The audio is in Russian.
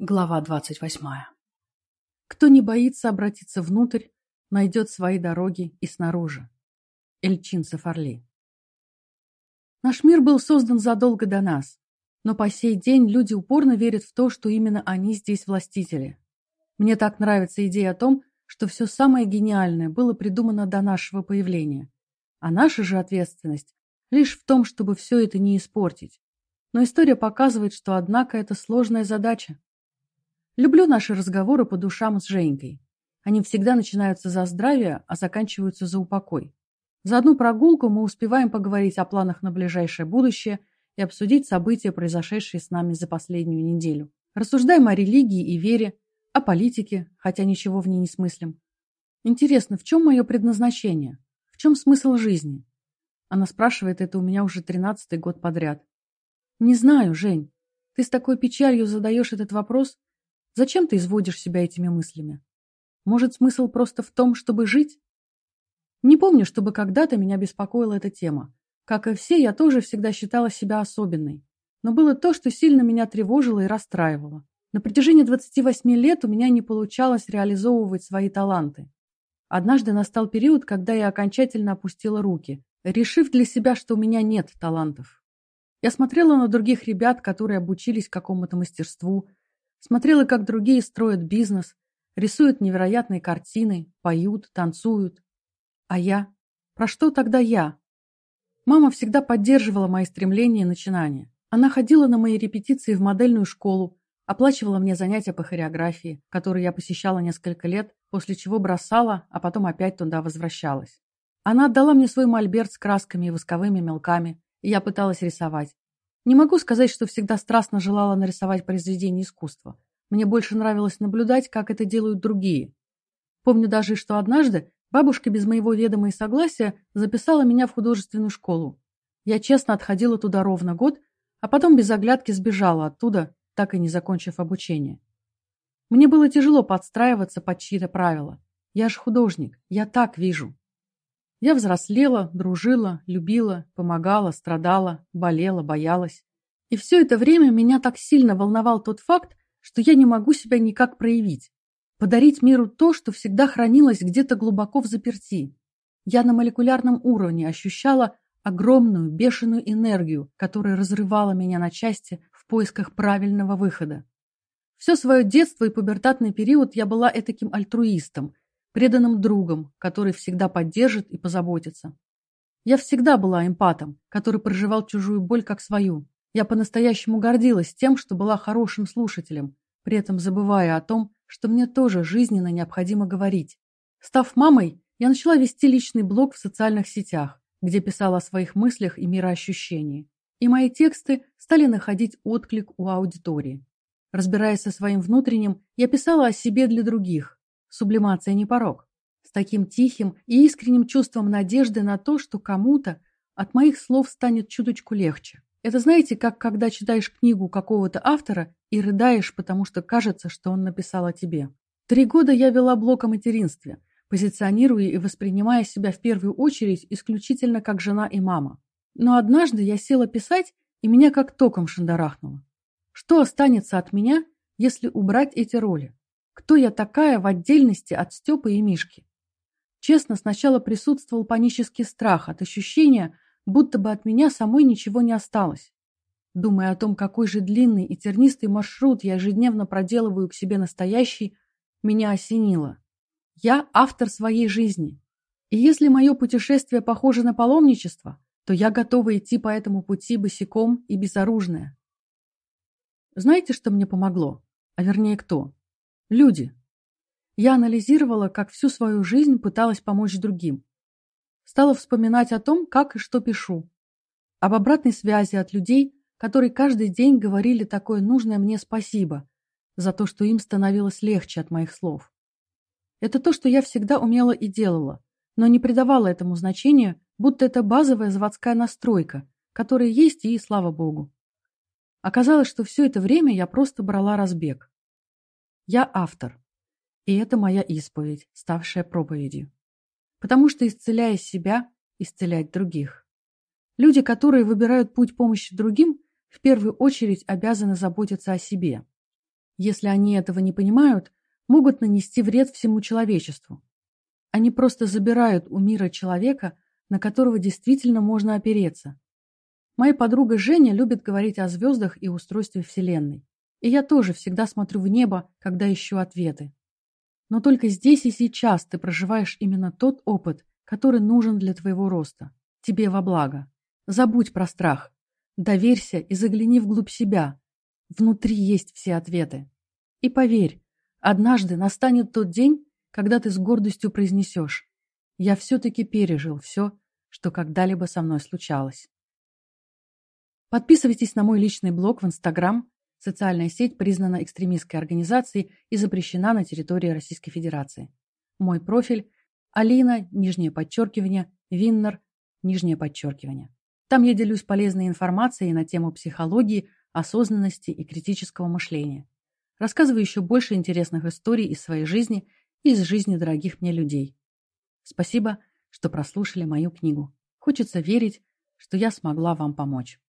Глава двадцать восьмая. Кто не боится обратиться внутрь, найдет свои дороги и снаружи. Эльчин Сафарли. Наш мир был создан задолго до нас, но по сей день люди упорно верят в то, что именно они здесь властители. Мне так нравится идея о том, что все самое гениальное было придумано до нашего появления, а наша же ответственность лишь в том, чтобы все это не испортить. Но история показывает, что, однако, это сложная задача. Люблю наши разговоры по душам с Женькой. Они всегда начинаются за здравие, а заканчиваются за упокой. За одну прогулку мы успеваем поговорить о планах на ближайшее будущее и обсудить события, произошедшие с нами за последнюю неделю. Рассуждаем о религии и вере, о политике, хотя ничего в ней не смыслим. Интересно, в чем мое предназначение? В чем смысл жизни? Она спрашивает это у меня уже тринадцатый год подряд. Не знаю, Жень. Ты с такой печалью задаешь этот вопрос, Зачем ты изводишь себя этими мыслями? Может, смысл просто в том, чтобы жить? Не помню, чтобы когда-то меня беспокоила эта тема. Как и все, я тоже всегда считала себя особенной. Но было то, что сильно меня тревожило и расстраивало. На протяжении 28 лет у меня не получалось реализовывать свои таланты. Однажды настал период, когда я окончательно опустила руки, решив для себя, что у меня нет талантов. Я смотрела на других ребят, которые обучились какому-то мастерству, Смотрела, как другие строят бизнес, рисуют невероятные картины, поют, танцуют. А я? Про что тогда я? Мама всегда поддерживала мои стремления и начинания. Она ходила на мои репетиции в модельную школу, оплачивала мне занятия по хореографии, которые я посещала несколько лет, после чего бросала, а потом опять туда возвращалась. Она отдала мне свой мольберт с красками и восковыми мелками, и я пыталась рисовать. Не могу сказать, что всегда страстно желала нарисовать произведение искусства. Мне больше нравилось наблюдать, как это делают другие. Помню даже, что однажды бабушка без моего ведома и согласия записала меня в художественную школу. Я честно отходила туда ровно год, а потом без оглядки сбежала оттуда, так и не закончив обучение. Мне было тяжело подстраиваться под чьи-то правила. Я же художник, я так вижу. Я взрослела, дружила, любила, помогала, страдала, болела, боялась. И все это время меня так сильно волновал тот факт, что я не могу себя никак проявить. Подарить миру то, что всегда хранилось где-то глубоко в заперти. Я на молекулярном уровне ощущала огромную, бешеную энергию, которая разрывала меня на части в поисках правильного выхода. Все свое детство и пубертатный период я была этаким альтруистом, преданным другом, который всегда поддержит и позаботится. Я всегда была эмпатом, который проживал чужую боль как свою. Я по-настоящему гордилась тем, что была хорошим слушателем, при этом забывая о том, что мне тоже жизненно необходимо говорить. Став мамой, я начала вести личный блог в социальных сетях, где писала о своих мыслях и мироощущении. И мои тексты стали находить отклик у аудитории. Разбираясь со своим внутренним, я писала о себе для других, Сублимация не порог. С таким тихим и искренним чувством надежды на то, что кому-то от моих слов станет чуточку легче. Это знаете, как когда читаешь книгу какого-то автора и рыдаешь, потому что кажется, что он написал о тебе. Три года я вела блог о материнстве, позиционируя и воспринимая себя в первую очередь исключительно как жена и мама. Но однажды я села писать, и меня как током шандарахнуло. Что останется от меня, если убрать эти роли? Кто я такая в отдельности от Степы и Мишки? Честно, сначала присутствовал панический страх от ощущения, будто бы от меня самой ничего не осталось. Думая о том, какой же длинный и тернистый маршрут я ежедневно проделываю к себе настоящий, меня осенило. Я автор своей жизни. И если мое путешествие похоже на паломничество, то я готова идти по этому пути босиком и безоружная. Знаете, что мне помогло? А вернее, кто? Люди. Я анализировала, как всю свою жизнь пыталась помочь другим. Стала вспоминать о том, как и что пишу. Об обратной связи от людей, которые каждый день говорили такое нужное мне спасибо за то, что им становилось легче от моих слов. Это то, что я всегда умела и делала, но не придавала этому значения, будто это базовая заводская настройка, которая есть и слава богу. Оказалось, что все это время я просто брала разбег. Я автор. И это моя исповедь, ставшая проповедью. Потому что, исцеляя себя, исцелять других. Люди, которые выбирают путь помощи другим, в первую очередь обязаны заботиться о себе. если они этого не понимают, могут нанести вред всему человечеству. Они просто забирают у мира человека, на которого действительно можно опереться. Моя подруга Женя любит говорить о звездах и устройстве Вселенной. И я тоже всегда смотрю в небо, когда ищу ответы. Но только здесь и сейчас ты проживаешь именно тот опыт, который нужен для твоего роста. Тебе во благо. Забудь про страх. Доверься и загляни вглубь себя. Внутри есть все ответы. И поверь, однажды настанет тот день, когда ты с гордостью произнесешь «Я все-таки пережил все, что когда-либо со мной случалось». Подписывайтесь на мой личный блог в Инстаграм. Социальная сеть признана экстремистской организацией и запрещена на территории Российской Федерации. Мой профиль – Алина, нижнее подчеркивание, Виннер, нижнее подчеркивание. Там я делюсь полезной информацией на тему психологии, осознанности и критического мышления. Рассказываю еще больше интересных историй из своей жизни и из жизни дорогих мне людей. Спасибо, что прослушали мою книгу. Хочется верить, что я смогла вам помочь.